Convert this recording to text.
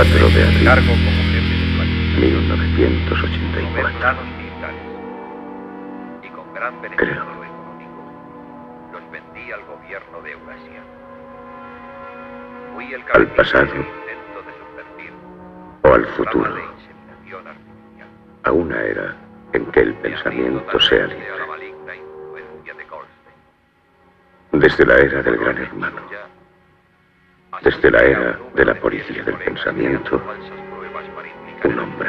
4 de abril. Como de 1984. y con gran económico. Los vendí al gobierno de Eurasia. Fui el al pasado de o al futuro. A una era en que el pensamiento sea libre. Desde la era del gran hermano desde la era de la policía del pensamiento, un hombre.